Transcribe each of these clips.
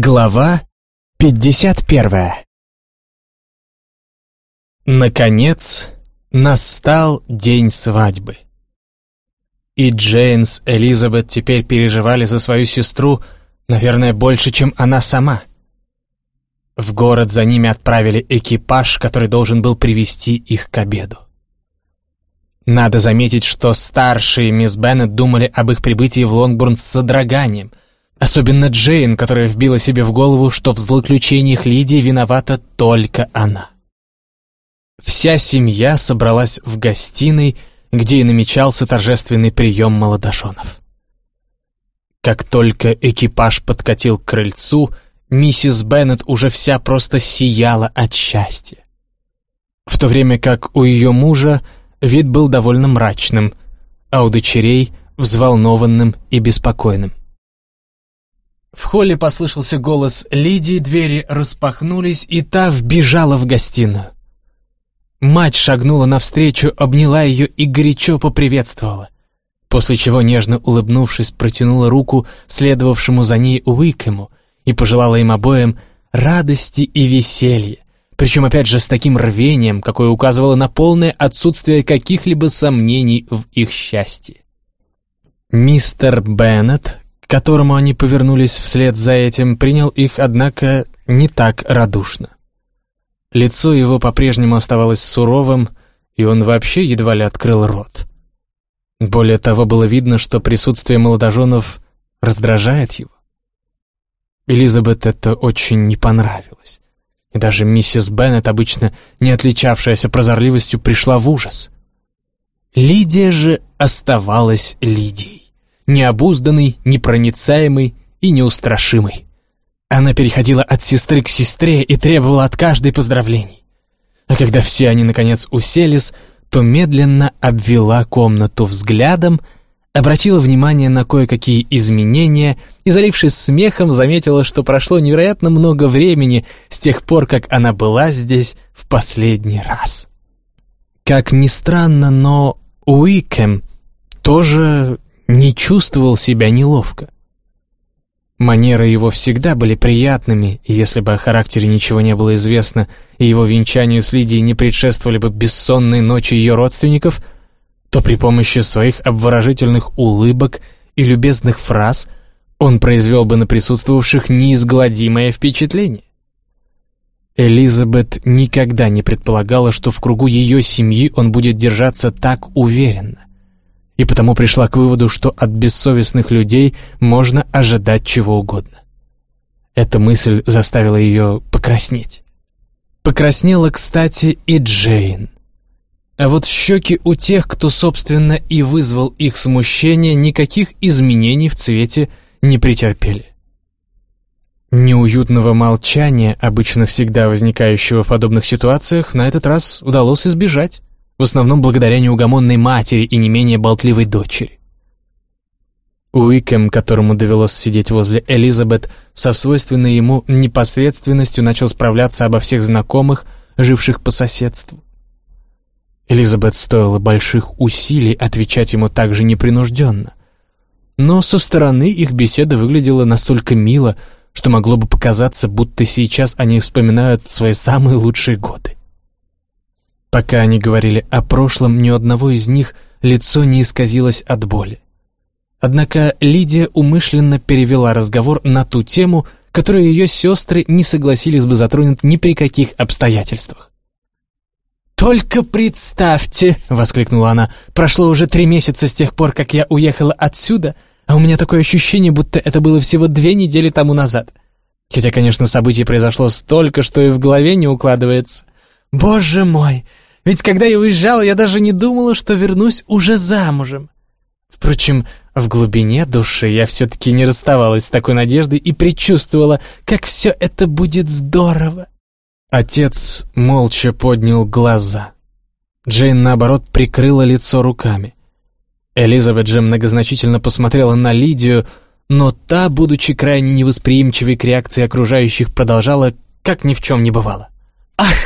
Глава 51 Наконец, настал день свадьбы. И Джейн с Элизабет теперь переживали за свою сестру, наверное, больше, чем она сама. В город за ними отправили экипаж, который должен был привести их к обеду. Надо заметить, что старшие мисс Беннет думали об их прибытии в Лонгбурн с содроганием — Особенно Джейн, которая вбила себе в голову, что в злоключениях Лидии виновата только она. Вся семья собралась в гостиной, где и намечался торжественный прием молодоженов. Как только экипаж подкатил к крыльцу, миссис Беннет уже вся просто сияла от счастья. В то время как у ее мужа вид был довольно мрачным, а у дочерей — взволнованным и беспокойным. В холле послышался голос Лидии, двери распахнулись, и та вбежала в гостиную. Мать шагнула навстречу, обняла ее и горячо поприветствовала, после чего, нежно улыбнувшись, протянула руку следовавшему за ней Уикему и пожелала им обоим радости и веселья, причем опять же с таким рвением, какое указывало на полное отсутствие каких-либо сомнений в их счастье. Мистер Беннет, которому они повернулись вслед за этим, принял их, однако, не так радушно. Лицо его по-прежнему оставалось суровым, и он вообще едва ли открыл рот. Более того, было видно, что присутствие молодоженов раздражает его. Элизабет это очень не понравилось. И даже миссис Беннет, обычно не отличавшаяся прозорливостью, пришла в ужас. Лидия же оставалась Лидией необузданный, непроницаемый и неустрашимый. Она переходила от сестры к сестре и требовала от каждой поздравлений. А когда все они, наконец, уселись, то медленно обвела комнату взглядом, обратила внимание на кое-какие изменения и, залившись смехом, заметила, что прошло невероятно много времени с тех пор, как она была здесь в последний раз. Как ни странно, но Уикем тоже не чувствовал себя неловко. Манеры его всегда были приятными, если бы о характере ничего не было известно, и его венчанию с Лидией не предшествовали бы бессонные ночи ее родственников, то при помощи своих обворожительных улыбок и любезных фраз он произвел бы на присутствовавших неизгладимое впечатление. Элизабет никогда не предполагала, что в кругу ее семьи он будет держаться так уверенно и потому пришла к выводу, что от бессовестных людей можно ожидать чего угодно. Эта мысль заставила ее покраснеть. Покраснела, кстати, и Джейн. А вот щеки у тех, кто, собственно, и вызвал их смущение, никаких изменений в цвете не претерпели. Неуютного молчания, обычно всегда возникающего в подобных ситуациях, на этот раз удалось избежать в основном благодаря неугомонной матери и не менее болтливой дочери. Уикем, которому довелось сидеть возле Элизабет, со свойственной ему непосредственностью начал справляться обо всех знакомых, живших по соседству. Элизабет стоило больших усилий отвечать ему так же непринужденно. Но со стороны их беседа выглядела настолько мило, что могло бы показаться, будто сейчас они вспоминают свои самые лучшие годы. Пока они говорили о прошлом, ни у одного из них лицо не исказилось от боли. Однако Лидия умышленно перевела разговор на ту тему, которую ее сестры не согласились бы затронуть ни при каких обстоятельствах. «Только представьте!» — воскликнула она. «Прошло уже три месяца с тех пор, как я уехала отсюда, а у меня такое ощущение, будто это было всего две недели тому назад. Хотя, конечно, событий произошло столько, что и в голове не укладывается. Боже мой! Ведь когда я уезжала, я даже не думала, что вернусь уже замужем. Впрочем, в глубине души я все-таки не расставалась с такой надеждой и предчувствовала, как все это будет здорово. Отец молча поднял глаза. Джейн, наоборот, прикрыла лицо руками. Элизабет же многозначительно посмотрела на Лидию, но та, будучи крайне невосприимчивой к реакции окружающих, продолжала, как ни в чем не бывало.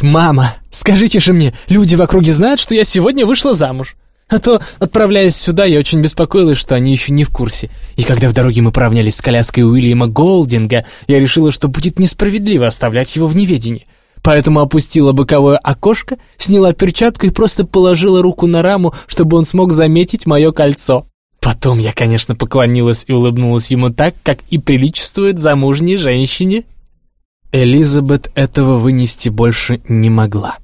«Ах, мама, скажите же мне, люди в округе знают, что я сегодня вышла замуж. А то, отправляясь сюда, я очень беспокоилась, что они еще не в курсе. И когда в дороге мы поравнялись с коляской Уильяма Голдинга, я решила, что будет несправедливо оставлять его в неведении. Поэтому опустила боковое окошко, сняла перчатку и просто положила руку на раму, чтобы он смог заметить мое кольцо. Потом я, конечно, поклонилась и улыбнулась ему так, как и приличествует замужней женщине. Элизабет этого вынести больше не могла.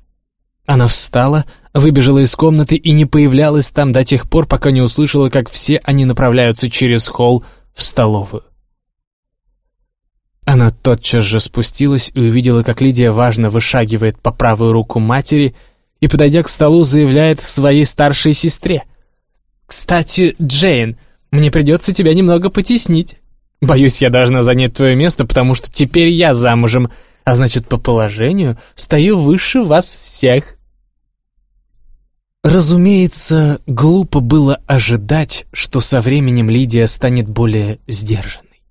Она встала, выбежала из комнаты и не появлялась там до тех пор, пока не услышала, как все они направляются через холл в столовую. Она тотчас же спустилась и увидела, как Лидия важно вышагивает по правую руку матери и, подойдя к столу, заявляет своей старшей сестре. «Кстати, Джейн, мне придется тебя немного потеснить. Боюсь, я должна занять твое место, потому что теперь я замужем, а значит, по положению стою выше вас всех». Разумеется, глупо было ожидать, что со временем Лидия станет более сдержанной.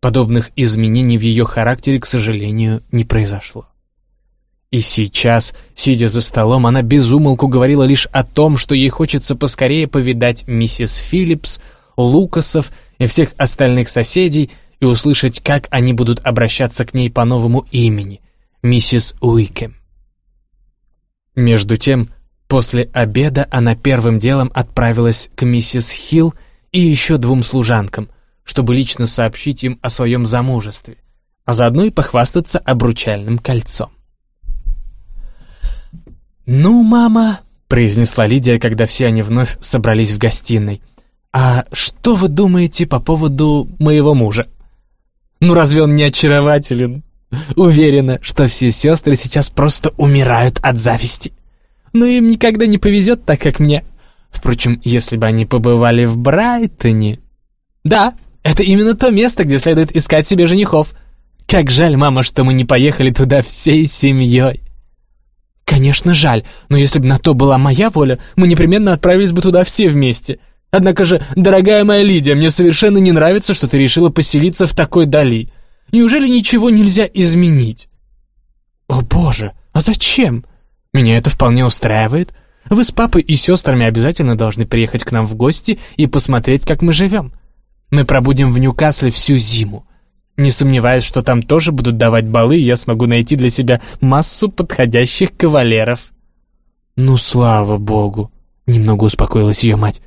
Подобных изменений в ее характере, к сожалению, не произошло. И сейчас, сидя за столом, она безумолку говорила лишь о том, что ей хочется поскорее повидать миссис Филлипс, Лукасов и всех остальных соседей и услышать, как они будут обращаться к ней по новому имени — миссис Уикем. Между тем, После обеда она первым делом отправилась к миссис Хилл и еще двум служанкам, чтобы лично сообщить им о своем замужестве, а заодно и похвастаться обручальным кольцом. «Ну, мама», — произнесла Лидия, когда все они вновь собрались в гостиной, «а что вы думаете по поводу моего мужа? Ну разве он не очарователен? Уверена, что все сестры сейчас просто умирают от зависти» но им никогда не повезет так, как мне. Впрочем, если бы они побывали в Брайтоне... Да, это именно то место, где следует искать себе женихов. Как жаль, мама, что мы не поехали туда всей семьей. Конечно, жаль, но если бы на то была моя воля, мы непременно отправились бы туда все вместе. Однако же, дорогая моя Лидия, мне совершенно не нравится, что ты решила поселиться в такой дали. Неужели ничего нельзя изменить? О боже, а зачем? Меня это вполне устраивает. Вы с папой и сестрами обязательно должны приехать к нам в гости и посмотреть, как мы живем. Мы пробудем в Ньюкасле всю зиму. Не сомневаюсь, что там тоже будут давать балы, и я смогу найти для себя массу подходящих кавалеров». «Ну, слава богу!» — немного успокоилась ее мать.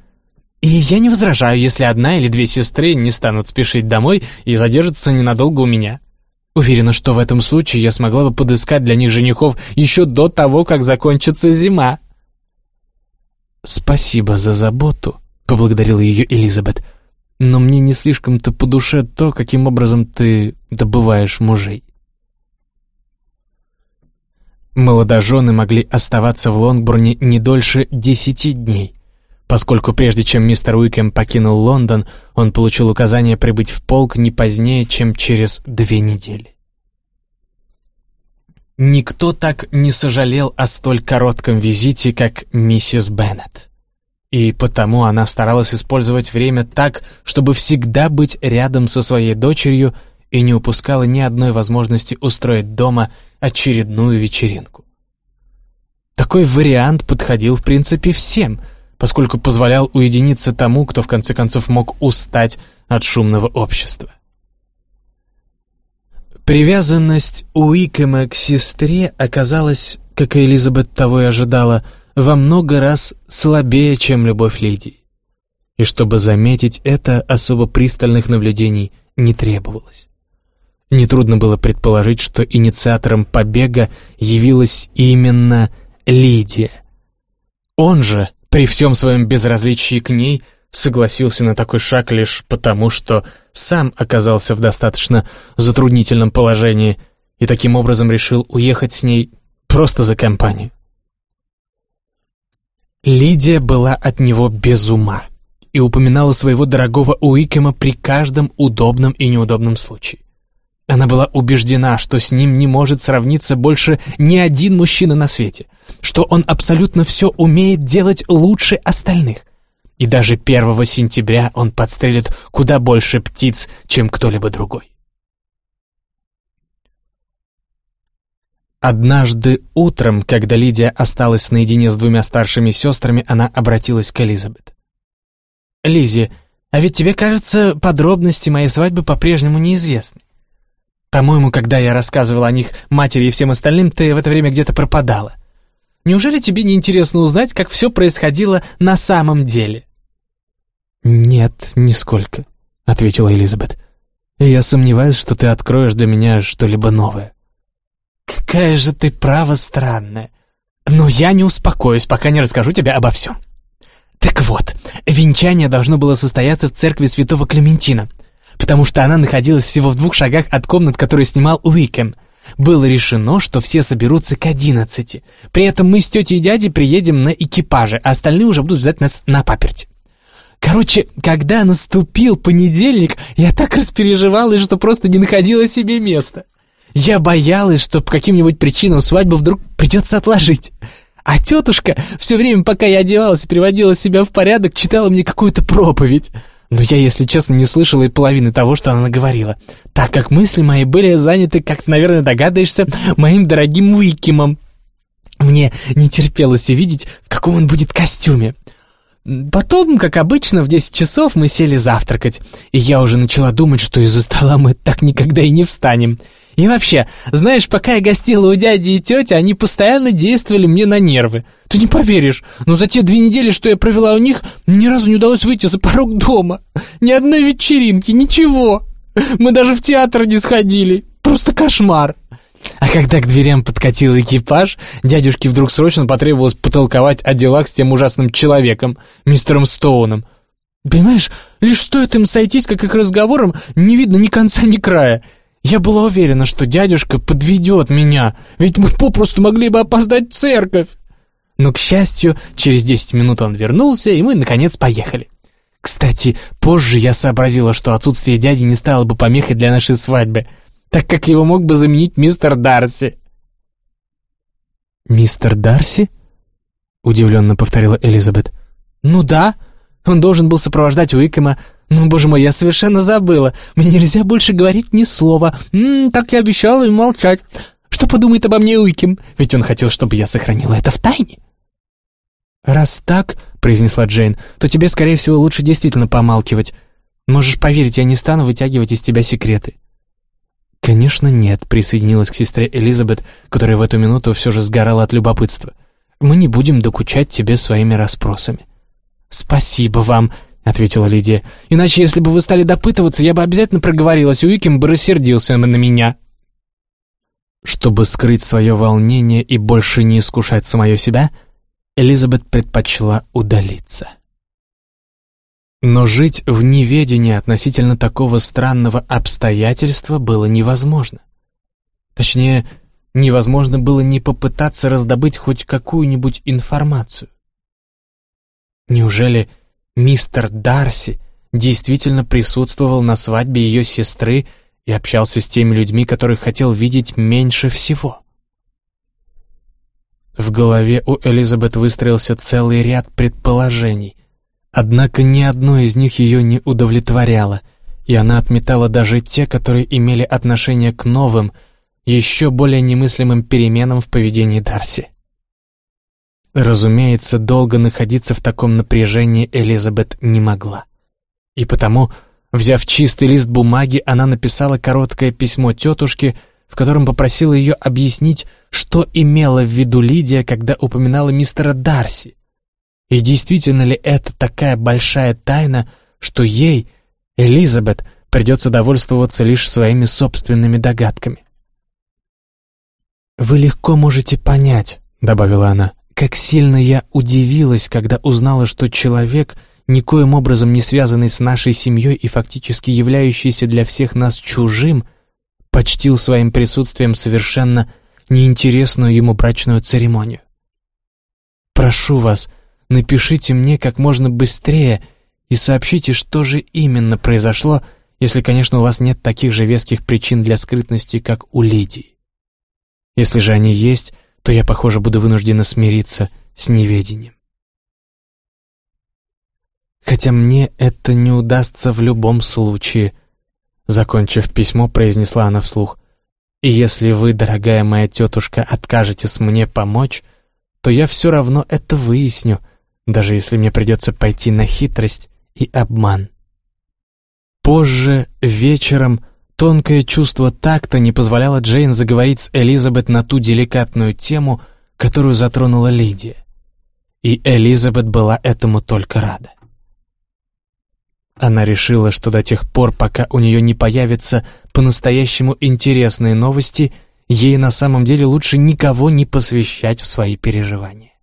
«И я не возражаю, если одна или две сестры не станут спешить домой и задержатся ненадолго у меня. Уверена, что в этом случае я смогла бы подыскать для них женихов еще до того, как закончится зима. «Спасибо за заботу», — поблагодарила ее Элизабет. «Но мне не слишком-то по душе то, каким образом ты добываешь мужей». Молодожены могли оставаться в Лонгбурне не дольше десяти дней поскольку прежде чем мистер Уикем покинул Лондон, он получил указание прибыть в полк не позднее, чем через две недели. Никто так не сожалел о столь коротком визите, как миссис Беннет. И потому она старалась использовать время так, чтобы всегда быть рядом со своей дочерью и не упускала ни одной возможности устроить дома очередную вечеринку. Такой вариант подходил в принципе всем — поскольку позволял уединиться тому, кто в конце концов мог устать от шумного общества. Привязанность Уикэма к сестре оказалась, как и Элизабет того и ожидала, во много раз слабее, чем любовь Лидии. И чтобы заметить это, особо пристальных наблюдений не требовалось. Нетрудно было предположить, что инициатором побега явилась именно Лидия. Он же при всем своем безразличии к ней согласился на такой шаг лишь потому, что сам оказался в достаточно затруднительном положении и таким образом решил уехать с ней просто за компанию. Лидия была от него без ума и упоминала своего дорогого Уикема при каждом удобном и неудобном случае. Она была убеждена, что с ним не может сравниться больше ни один мужчина на свете, что он абсолютно все умеет делать лучше остальных. И даже 1 сентября он подстрелит куда больше птиц, чем кто-либо другой. Однажды утром, когда Лидия осталась наедине с двумя старшими сестрами, она обратилась к Элизабет. «Лизи, а ведь тебе, кажется, подробности моей свадьбы по-прежнему неизвестны. По-моему, когда я рассказывал о них матери и всем остальным, ты в это время где-то пропадала. Неужели тебе не интересно узнать, как все происходило на самом деле?» «Нет, нисколько», — ответила Элизабет. «И я сомневаюсь, что ты откроешь для меня что-либо новое». «Какая же ты право странная. Но я не успокоюсь, пока не расскажу тебе обо всем. Так вот, венчание должно было состояться в церкви святого Клементина, потому что она находилась всего в двух шагах от комнат, которые снимал Уикем. Было решено, что все соберутся к одиннадцати. При этом мы с тетей и дядей приедем на экипаже, а остальные уже будут ждать нас на паперти. Короче, когда наступил понедельник, я так распереживалась, что просто не находила себе места. Я боялась, что по каким-нибудь причинам свадьбу вдруг придется отложить. А тетушка все время, пока я одевалась и приводила себя в порядок, читала мне какую-то проповедь. Но я, если честно, не слышала и половины того, что она говорила, так как мысли мои были заняты, как ты, наверное, догадываешься, моим дорогим Уикимом. Мне не терпелось увидеть, в каком он будет костюме. Потом, как обычно, в 10 часов мы сели завтракать, и я уже начала думать, что из-за стола мы так никогда и не встанем. И вообще, знаешь, пока я гостила у дяди и тети, они постоянно действовали мне на нервы. Ты не поверишь, но за те две недели, что я провела у них, ни разу не удалось выйти за порог дома. Ни одной вечеринки, ничего. Мы даже в театр не сходили. Просто кошмар. А когда к дверям подкатил экипаж, дядюшке вдруг срочно потребовалось потолковать о делах с тем ужасным человеком, мистером Стоуном. Понимаешь, лишь стоит им сойтись, как их разговором, не видно ни конца, ни края. Я была уверена, что дядюшка подведет меня, ведь мы попросту могли бы опоздать в церковь. Но, к счастью, через десять минут он вернулся, и мы, наконец, поехали. Кстати, позже я сообразила, что отсутствие дяди не стало бы помехой для нашей свадьбы, так как его мог бы заменить мистер Дарси. «Мистер Дарси?» — удивленно повторила Элизабет. «Ну да, он должен был сопровождать Уикэма «Ну, боже мой, я совершенно забыла. Мне нельзя больше говорить ни слова. М -м, так я обещала им молчать. Что подумает обо мне Уиким? Ведь он хотел, чтобы я сохранила это в тайне». «Раз так», — произнесла Джейн, — «то тебе, скорее всего, лучше действительно помалкивать. Можешь поверить, я не стану вытягивать из тебя секреты». «Конечно нет», — присоединилась к сестре Элизабет, которая в эту минуту все же сгорала от любопытства. «Мы не будем докучать тебе своими расспросами». «Спасибо вам», — ответила Лидия. «Иначе, если бы вы стали допытываться, я бы обязательно проговорилась, и Уикем бы рассердился на меня». Чтобы скрыть свое волнение и больше не искушать самое себя, Элизабет предпочла удалиться. Но жить в неведении относительно такого странного обстоятельства было невозможно. Точнее, невозможно было не попытаться раздобыть хоть какую-нибудь информацию. Неужели мистер Дарси действительно присутствовал на свадьбе ее сестры и общался с теми людьми, которых хотел видеть меньше всего. В голове у Элизабет выстроился целый ряд предположений, однако ни одно из них ее не удовлетворяло, и она отметала даже те, которые имели отношение к новым, еще более немыслимым переменам в поведении Дарси. Разумеется, долго находиться в таком напряжении Элизабет не могла. И потому, взяв чистый лист бумаги, она написала короткое письмо тетушке, в котором попросила ее объяснить, что имела в виду Лидия, когда упоминала мистера Дарси. И действительно ли это такая большая тайна, что ей, Элизабет, придется довольствоваться лишь своими собственными догадками? «Вы легко можете понять», — добавила она, как сильно я удивилась, когда узнала, что человек, никоим образом не связанный с нашей семьей и фактически являющийся для всех нас чужим, почтил своим присутствием совершенно неинтересную ему брачную церемонию. Прошу вас, напишите мне как можно быстрее и сообщите, что же именно произошло, если, конечно, у вас нет таких же веских причин для скрытности, как у Лидии. Если же они есть, то я, похоже, буду вынуждена смириться с неведением. Хотя мне это не удастся в любом случае, закончив письмо, произнесла она вслух. И если вы, дорогая моя тетушка, откажетесь мне помочь, то я все равно это выясню, даже если мне придется пойти на хитрость и обман. Позже, вечером, тонкое чувство такта не позволяло Джейн заговорить с Элизабет на ту деликатную тему, которую затронула Лидия. И Элизабет была этому только рада. Она решила, что до тех пор, пока у нее не появятся по-настоящему интересные новости, ей на самом деле лучше никого не посвящать в свои переживания.